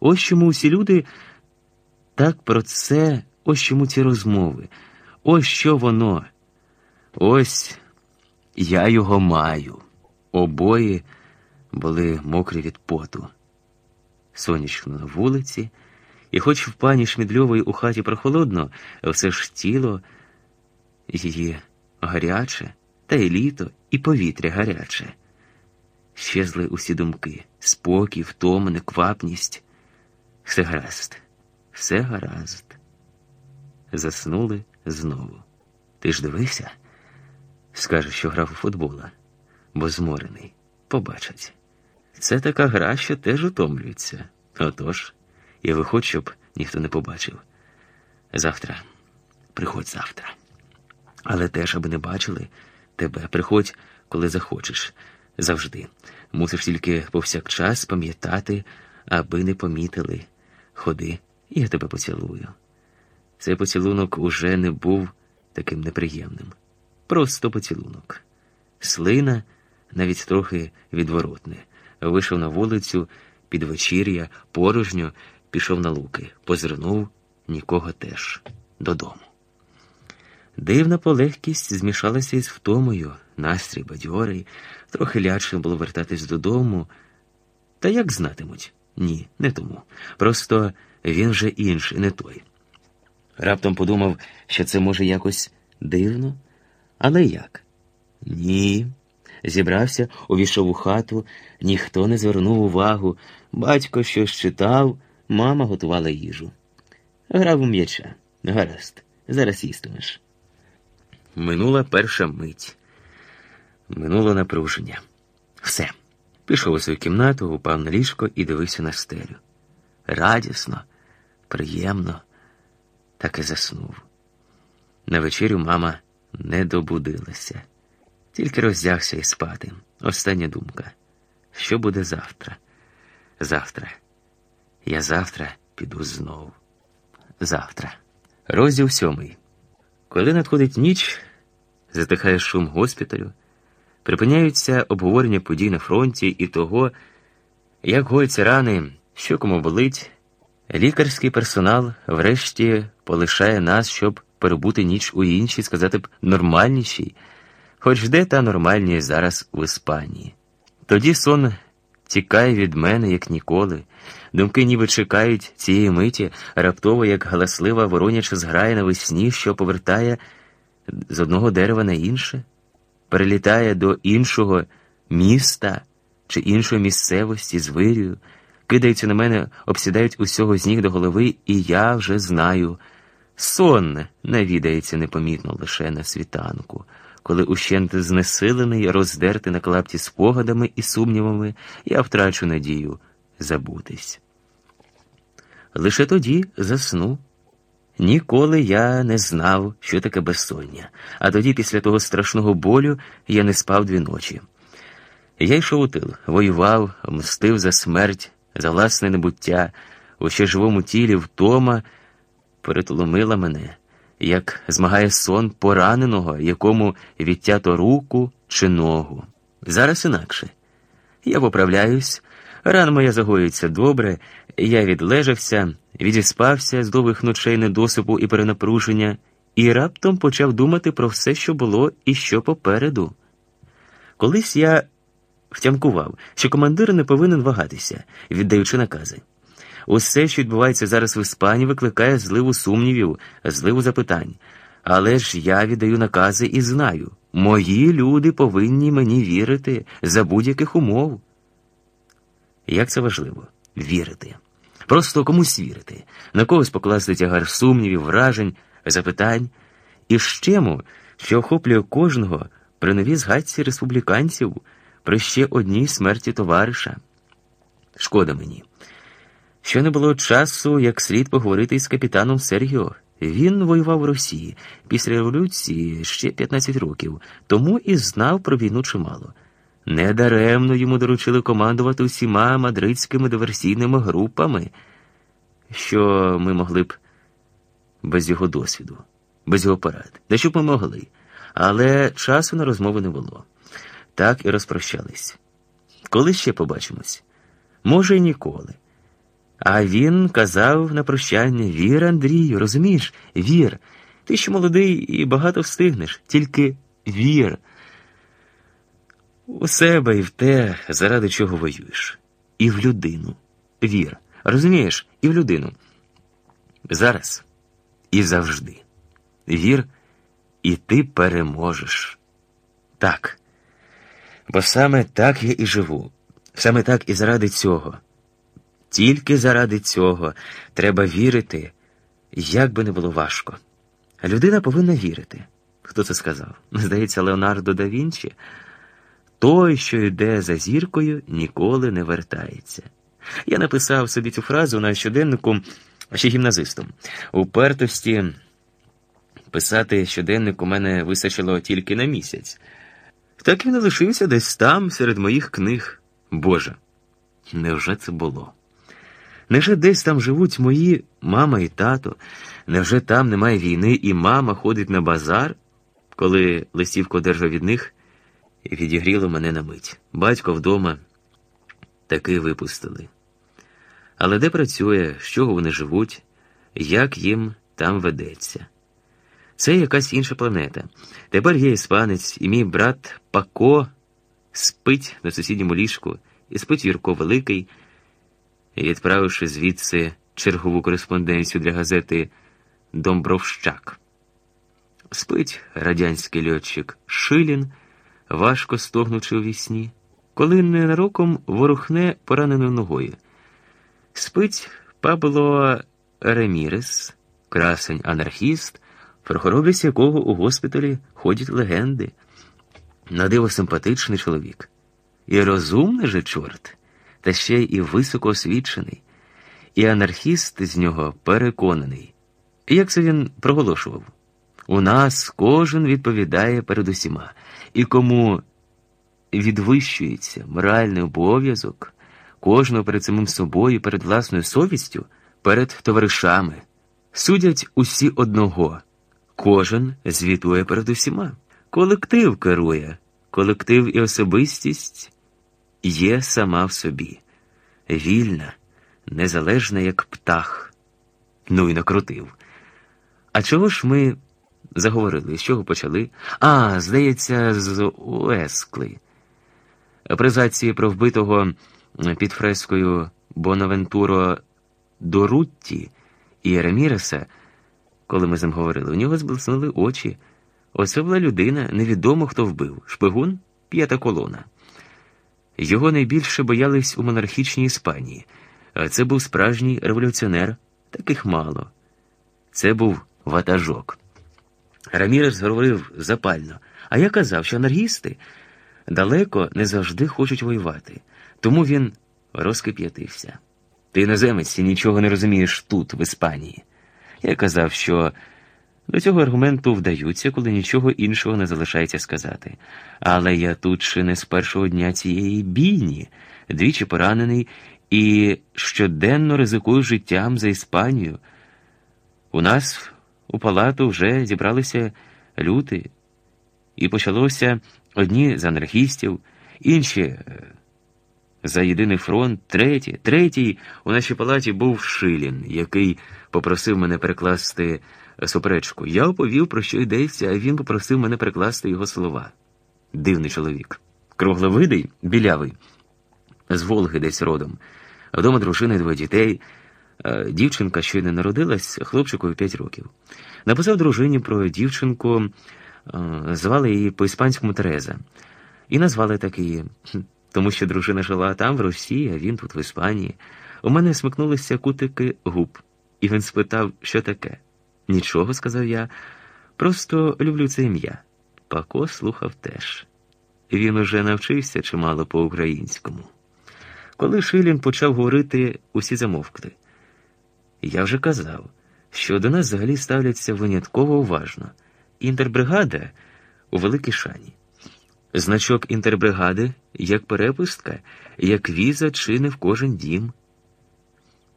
Ось чому усі люди так про це, ось чому ці розмови, ось що воно. Ось я його маю. Обоє були мокрі від поту. Сонячно на вулиці, і хоч в пані Шмідльової у хаті прохолодно, все ж тіло її гаряче, та й літо, і повітря гаряче. Щезли усі думки, спокій, втома, неквапність. Все гаразд, все гаразд. Заснули знову. Ти ж дивився? Скаже, що грав у футбола, бо зморений. Побачать. Це така гра, що теж утомлюється. Отож, і виходь, щоб ніхто не побачив. Завтра, приходь завтра. Але теж, аби не бачили тебе, приходь, коли захочеш. Завжди. Мусиш тільки повсякчас пам'ятати, аби не помітили. Ходи, я тебе поцілую. Цей поцілунок уже не був таким неприємним. Просто поцілунок. Слина навіть трохи відворотне. Вийшов на вулицю під вечір'я, порожньо пішов на луки, позирнув нікого теж додому. Дивна полегкість змішалася із втомою, настрій бадьорий, трохи лячно було вертатись додому. Та як знатимуть? Ні, не тому. Просто він вже інший, не той. Раптом подумав, що це може якось дивно. Але як? Ні. Зібрався, увійшов у хату, ніхто не звернув увагу. Батько щось читав, мама готувала їжу. Грав у м'яча. Гаразд, зараз їстимеш. Минула перша мить. Минуло напруження. Все. Пішов у свою кімнату, упав на ліжко і дивився на стелю. Радісно, приємно, так і заснув. На вечерю мама не добудилася, тільки роздягся і спати. Остання думка. Що буде завтра? Завтра. Я завтра піду знову. Завтра. Розділ сьомий. Коли надходить ніч, затихає шум госпіталю, припиняються обговорення подій на фронті і того, як гоються рани, що кому болить. Лікарський персонал врешті полишає нас, щоб перебути ніч у іншій, сказати б, нормальнішій, хоч де та нормальність зараз у Іспанії. Тоді сон тікає від мене, як ніколи. Думки ніби чекають цієї миті, раптово, як галаслива вороняча зграє навесні, що повертає з одного дерева на інше, перелітає до іншого міста чи іншої місцевості з вирію, кидаються на мене, обсідають усього з ніг до голови, і я вже знаю. Сон навідається непомітно лише на світанку, коли ущент знесилений, роздертий на клапті спогадами і сумнівами, я втрачу надію забутись. Лише тоді засну. Ніколи я не знав, що таке безсоння, а тоді, після того страшного болю, я не спав дві ночі. Я йшов у тил, воював, мстив за смерть, за власне небуття, у ще живому тілі втома перетоломила мене, як змагає сон пораненого, якому відтято руку чи ногу. Зараз інакше. Я поправляюсь, рана моя загоюється добре, я відлежався, відіспався з довгих ночей недосипу і перенапруження, і раптом почав думати про все, що було і що попереду. Колись я втямкував, що командир не повинен вагатися, віддаючи накази. Усе, що відбувається зараз в Іспанії, викликає зливу сумнівів, зливу запитань. Але ж я віддаю накази і знаю, мої люди повинні мені вірити за будь-яких умов. Як це важливо вірити. Просто комусь вірити, на когось покласти тягар сумнівів, вражень, запитань і щему, що охоплює кожного при новій згадці республіканців, при ще одній смерті товариша. Шкода мені що не було часу як слід поговорити із капітаном Сергіо. Він воював в Росії після революції ще 15 років, тому і знав про війну чимало. Недаремно йому доручили командувати усіма мадридськими диверсійними групами, що ми могли б без його досвіду, без його порад, де щоб ми могли, але часу на розмови не було. Так і розпрощались. Коли ще побачимось? Може, і ніколи. А він казав на прощання Вір, Андрію, розумієш? Вір. Ти ще молодий і багато встигнеш, тільки вір. У себе і в те, заради чого воюєш. І в людину. Вір. Розумієш, і в людину. Зараз і завжди. Вір, і ти переможеш. Так. Бо саме так я і живу, саме так і заради цього. Тільки заради цього треба вірити, як би не було важко. Людина повинна вірити. Хто це сказав? Здається, Леонардо да Вінчі. Той, що йде за зіркою, ніколи не вертається. Я написав собі цю фразу на щоденнику ще гімназистом. Упертості писати щоденник у мене вистачило тільки на місяць. Так він і лишився десь там, серед моїх книг. Боже, невже це було? Невже десь там живуть мої мама і тато? Невже там немає війни, і мама ходить на базар, коли листівку одержав від них і відігріло мене на мить. Батько вдома таки випустили. Але де працює, з чого вони живуть, як їм там ведеться? Це якась інша планета. Тепер є іспанець, і мій брат Пако спить на сусідньому ліжку, і спить Юрко Великий, і відправивши звідси чергову кореспонденцію для газети Домбровщак. Спить радянський льотчик Шилін, важко стогнучи у вісні, коли ненароком ворухне пораненою ногою. Спить Пабло Ремірес, красень анархіст, про хоробрість якого у госпіталі ходять легенди. Надиво симпатичний чоловік. І розумний же чорт, та ще й високоосвічений, і анархіст з нього переконаний. Як це він проголошував? У нас кожен відповідає перед усіма, і кому відвищується моральний обов'язок кожного перед самим собою, перед власною совістю, перед товаришами. Судять усі одного, кожен звітує перед усіма. Колектив керує, колектив і особистість є сама в собі, вільна, незалежна, як птах. Ну і накрутив. А чого ж ми заговорили? З чого почали? А, здається, з Уескли. Презації про вбитого під фрескою Бонавентуро Дорутті і Реміреса, коли ми з ним говорили, у нього зблиснули очі. Оце була людина, невідомо хто вбив, шпигун п'ята колона. Його найбільше боялись у монархічній Іспанії, це був справжній революціонер, таких мало. Це був ватажок. Рамірес говорив запально, а я казав, що анархісти далеко не завжди хочуть воювати. Тому він розкип'ятився. Ти іноземець і нічого не розумієш тут, в Іспанії. Я казав, що до цього аргументу вдаються, коли нічого іншого не залишається сказати. Але я тут ще не з першого дня цієї бійні, двічі поранений і щоденно ризикую життям за Іспанію. У нас у палату вже зібралися люди, і почалося одні з анархістів, інші е, за єдиний фронт, третій, третій у нашій палаті був Шилін, який попросив мене перекласти суперечку. Я оповів, про що йдеться, а він попросив мене перекласти його слова. Дивний чоловік. Кругловидий, білявий, з Волги десь родом. Вдома дружина і двоє дітей. Дівчинка щойно народилась, хлопчику 5 років. Написав дружині про дівчинку, звали її по іспанському Тереза. І назвали так її тому що дружина жила там, в Росії, а він тут, в Іспанії. У мене смикнулися кутики губ, і він спитав, що таке. Нічого, сказав я, просто люблю це ім'я. Пако слухав теж. Він уже навчився чимало по-українському. Коли Шилін почав говорити, усі замовкли. Я вже казав, що до нас взагалі ставляться винятково уважно. Інтербригада у великій шані. Значок інтербригади як перепустка, як віза чи не в кожен дім.